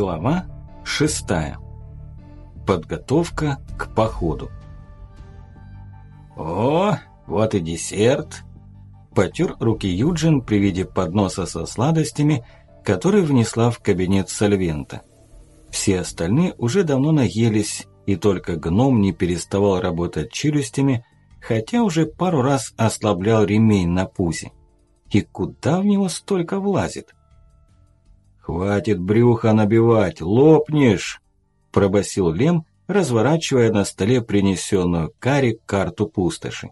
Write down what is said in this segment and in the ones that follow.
Глава шестая. Подготовка к походу. «О, вот и десерт!» Потер руки Юджин при виде подноса со сладостями, который внесла в кабинет Сальвента. Все остальные уже давно наелись, и только гном не переставал работать челюстями, хотя уже пару раз ослаблял ремень на пузе. И куда в него столько влазит? «Хватит брюха набивать, лопнешь!» – пробасил Лем, разворачивая на столе принесенную Кари карту пустоши.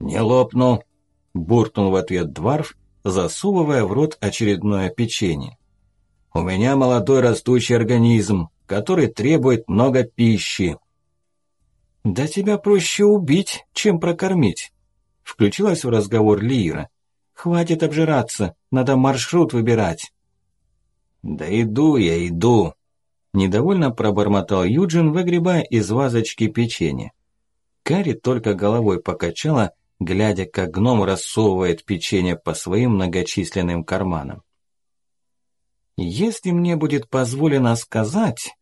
«Не лопну!» – буркнул в ответ Дварф, засовывая в рот очередное печенье. «У меня молодой растущий организм, который требует много пищи». «Да тебя проще убить, чем прокормить», – включилась в разговор Лира. «Хватит обжираться, надо маршрут выбирать». «Да иду я, иду!» Недовольно пробормотал Юджин, выгребая из вазочки печенье. Кари только головой покачала, глядя, как гном рассовывает печенье по своим многочисленным карманам. «Если мне будет позволено сказать...»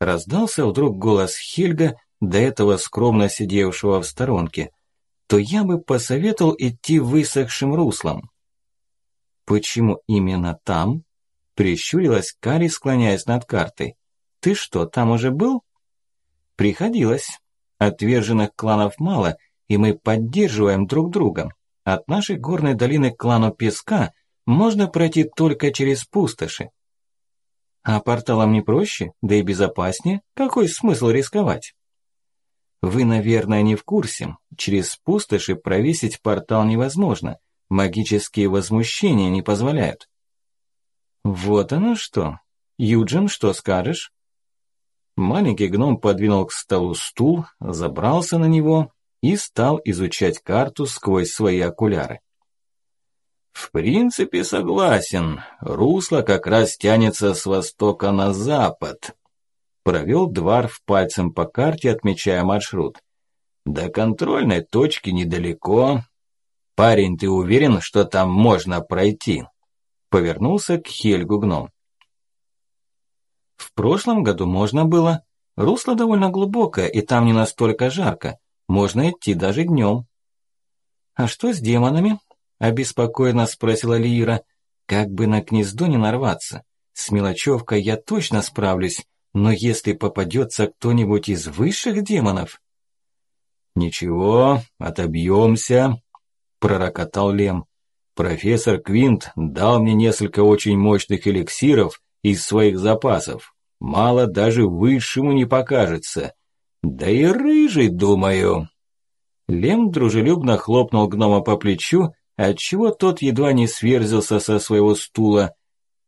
Раздался вдруг голос Хельга, до этого скромно сидевшего в сторонке, то я бы посоветовал идти высохшим руслом. Почему именно там? Прищурилась Кари, склоняясь над картой. «Ты что, там уже был?» «Приходилось. Отверженных кланов мало, и мы поддерживаем друг друга. От нашей горной долины к клану Песка можно пройти только через пустоши. А порталом не проще, да и безопаснее. Какой смысл рисковать? Вы, наверное, не в курсе. Через пустоши провесить портал невозможно. Магические возмущения не позволяют. Вот оно что. Юджин, что скажешь? Маленький гном подвинул к столу стул, забрался на него и стал изучать карту сквозь свои окуляры. В принципе, согласен. Русло как раз тянется с востока на запад. Провел Дварф пальцем по карте, отмечая маршрут. До контрольной точки недалеко. Парень, ты уверен, что там можно пройти? Повернулся к Хельгу гном. В прошлом году можно было. Русло довольно глубокое, и там не настолько жарко. Можно идти даже днем. «А что с демонами?» – обеспокоенно спросила Лиира. «Как бы на гнездо не нарваться. С мелочевкой я точно справлюсь, но если попадется кто-нибудь из высших демонов...» «Ничего, отобьемся», – пророкотал Лем. Профессор Квинт дал мне несколько очень мощных эликсиров из своих запасов. Мало даже высшему не покажется. Да и рыжий, думаю. Лем дружелюбно хлопнул гнома по плечу, отчего тот едва не сверзился со своего стула.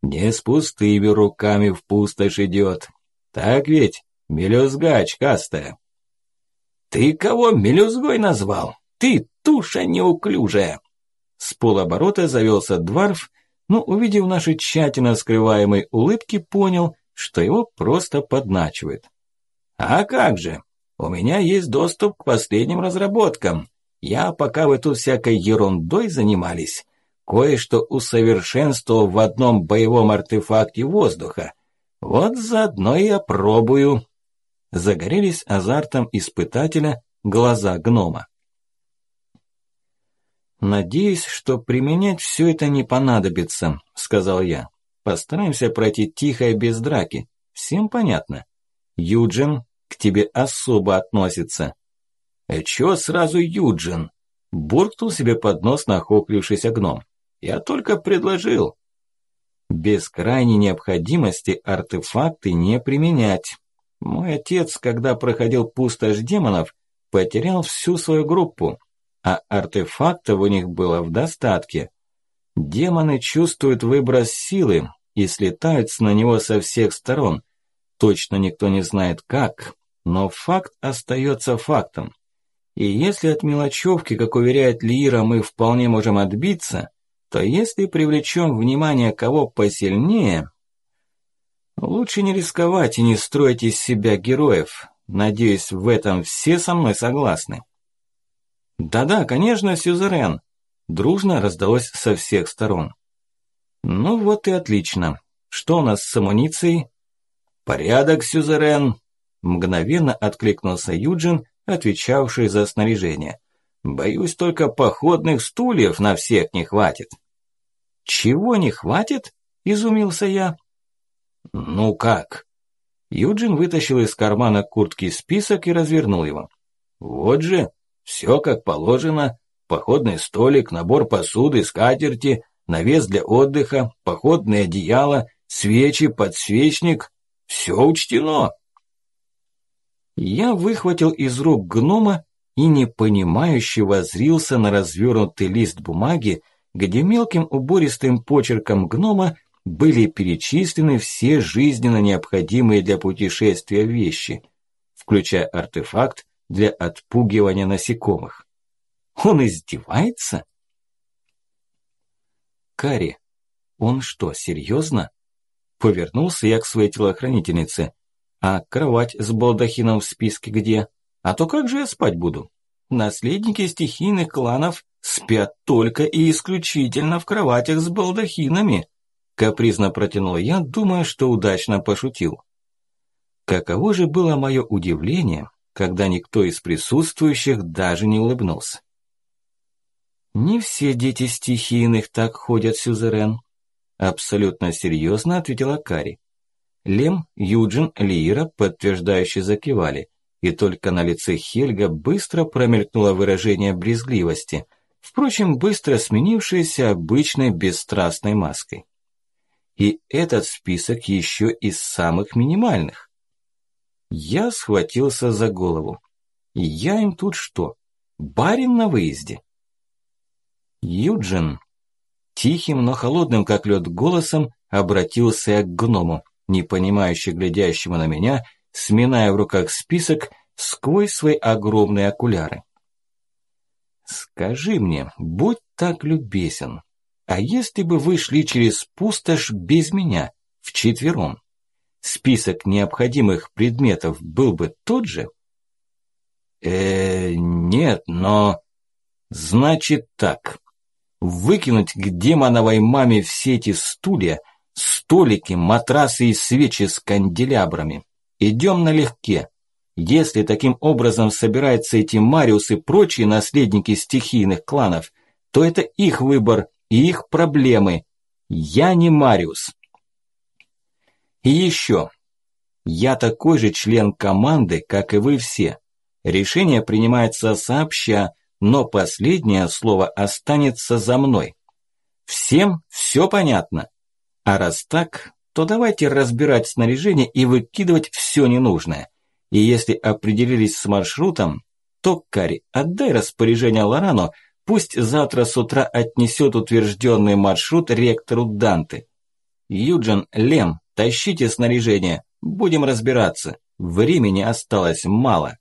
Не с пустыми руками в пустошь идет. Так ведь, мелюзга очкастая. Ты кого мелюзгой назвал? Ты туша неуклюжая. С полоборота завелся Дварф, но, увидев наши тщательно скрываемые улыбки, понял, что его просто подначивает. «А как же? У меня есть доступ к последним разработкам. Я, пока вы тут всякой ерундой занимались, кое-что усовершенствовал в одном боевом артефакте воздуха. Вот заодно и опробую». Загорелись азартом испытателя глаза гнома. «Надеюсь, что применять все это не понадобится», – сказал я. «Постараемся пройти тихо и без драки. Всем понятно? Юджин к тебе особо относится». «Э, чё сразу Юджин?» – буркнул себе под нос нахохлившийся гном. «Я только предложил». «Без крайней необходимости артефакты не применять. Мой отец, когда проходил пустошь демонов, потерял всю свою группу» а артефактов у них было в достатке. Демоны чувствуют выброс силы и слетаются на него со всех сторон. Точно никто не знает как, но факт остается фактом. И если от мелочевки, как уверяет Лира, мы вполне можем отбиться, то если привлечем внимание кого посильнее, лучше не рисковать и не строить из себя героев. Надеюсь, в этом все со мной согласны. «Да-да, конечно, сюзерен!» Дружно раздалось со всех сторон. «Ну вот и отлично. Что у нас с амуницией?» «Порядок, сюзерен!» Мгновенно откликнулся Юджин, отвечавший за снаряжение. «Боюсь, только походных стульев на всех не хватит». «Чего не хватит?» – изумился я. «Ну как?» Юджин вытащил из кармана куртки список и развернул его. «Вот же, все как положено. Походный столик, набор посуды, скатерти, навес для отдыха, походное одеяло, свечи, подсвечник. Все учтено». Я выхватил из рук гнома и непонимающе возрился на развернутый лист бумаги, где мелким убористым почерком гнома были перечислены все жизненно необходимые для путешествия вещи, включая артефакт для отпугивания насекомых. Он издевается? Кари, он что, серьезно? Повернулся я к своей телохранительнице. А кровать с балдахином в списке где? А то как же я спать буду? Наследники стихийных кланов спят только и исключительно в кроватях с балдахинами. Капризно протянул я, думая, что удачно пошутил. Каково же было мое удивление, когда никто из присутствующих даже не улыбнулся. «Не все дети стихийных так ходят, Сюзерен», – абсолютно серьезно ответила Кари. Лем, Юджин, Лиера подтверждающе закивали, и только на лице Хельга быстро промелькнуло выражение брезгливости, впрочем, быстро сменившееся обычной бесстрастной маской. И этот список еще из самых минимальных. Я схватился за голову. Я им тут что, барин на выезде? Юджин, тихим, но холодным, как лед, голосом обратился я к гному непонимающе глядящему на меня, сминая в руках список сквозь свои огромные окуляры. «Скажи мне, будь так любезен, а если бы вы шли через пустошь без меня, вчетвером, список необходимых предметов был бы тот же?» э нет, но...» «Значит так. Выкинуть к демоновой маме все эти стулья, Столики, матрасы и свечи с канделябрами. Идем налегке. Если таким образом собираются эти Мариус и прочие наследники стихийных кланов, то это их выбор и их проблемы. Я не Мариус. И еще. Я такой же член команды, как и вы все. Решение принимается сообща, но последнее слово останется за мной. Всем все понятно? А раз так, то давайте разбирать снаряжение и выкидывать все ненужное. И если определились с маршрутом, то, Кари, отдай распоряжение Лорану, пусть завтра с утра отнесет утвержденный маршрут ректору Данты. Юджин, Лем, тащите снаряжение, будем разбираться. Времени осталось мало.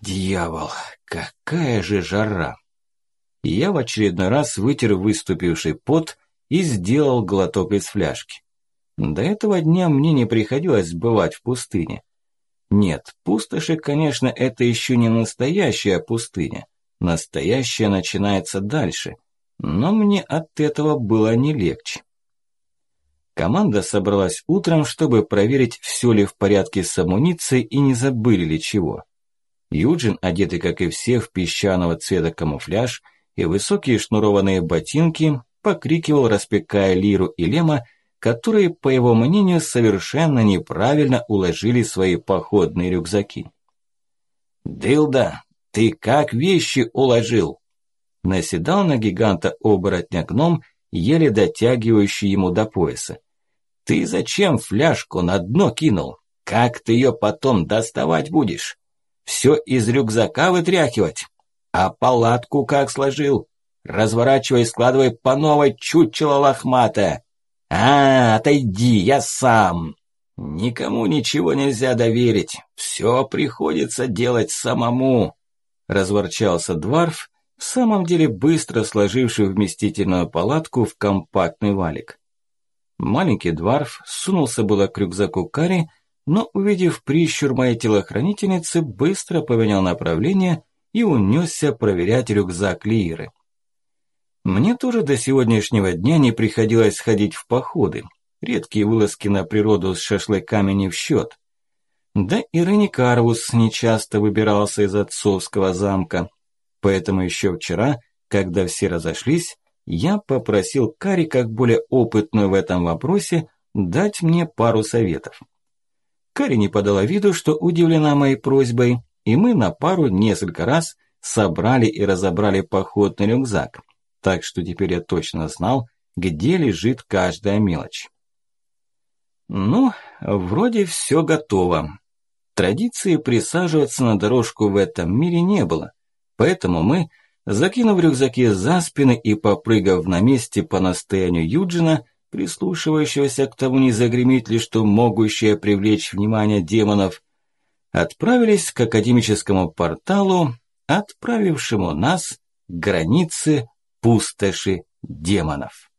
Дьявол, какая же жара! Я в очередной раз вытер выступивший пот и сделал глоток из фляжки. До этого дня мне не приходилось бывать в пустыне. Нет, пустоши, конечно, это еще не настоящая пустыня. Настоящая начинается дальше, но мне от этого было не легче. Команда собралась утром, чтобы проверить, все ли в порядке с амуницией и не забыли ли чего. Юджин, одетый, как и все, в песчаного цвета камуфляж и высокие шнурованные ботинки, покрикивал, распекая Лиру и Лема, которые, по его мнению, совершенно неправильно уложили свои походные рюкзаки. «Дылда, ты как вещи уложил?» Наседал на гиганта оборотня гном, еле дотягивающий ему до пояса. «Ты зачем фляжку на дно кинул? Как ты ее потом доставать будешь? Все из рюкзака вытряхивать? А палатку как сложил? Разворачивай складывай по новой, чучело лохматое. А, отойди, я сам. Никому ничего нельзя доверить. Все приходится делать самому. Разворчался Дварф, в самом деле быстро сложивший вместительную палатку в компактный валик. Маленький Дварф сунулся было к рюкзаку Кари, но, увидев прищур моей телохранительницы, быстро поменял направление и унесся проверять рюкзак Лиры. Мне тоже до сегодняшнего дня не приходилось ходить в походы. редкие вылазки на природу с шашлыками не в счет. Да и Реникарвус нечасто выбирался из отцовского замка, поэтому еще вчера, когда все разошлись, я попросил Кари, как более опытную в этом вопросе, дать мне пару советов. Кари не подала виду, что удивлена моей просьбой, и мы на пару несколько раз собрали и разобрали походный рюкзак, так что теперь я точно знал, где лежит каждая мелочь. Ну, вроде все готово. Традиции присаживаться на дорожку в этом мире не было, поэтому мы Закинув рюкзаки за спины и попрыгав на месте по настоянию Юджина, прислушивающегося к тому, не загремит ли что могущее привлечь внимание демонов, отправились к академическому порталу, отправившему нас к границе пустоши демонов.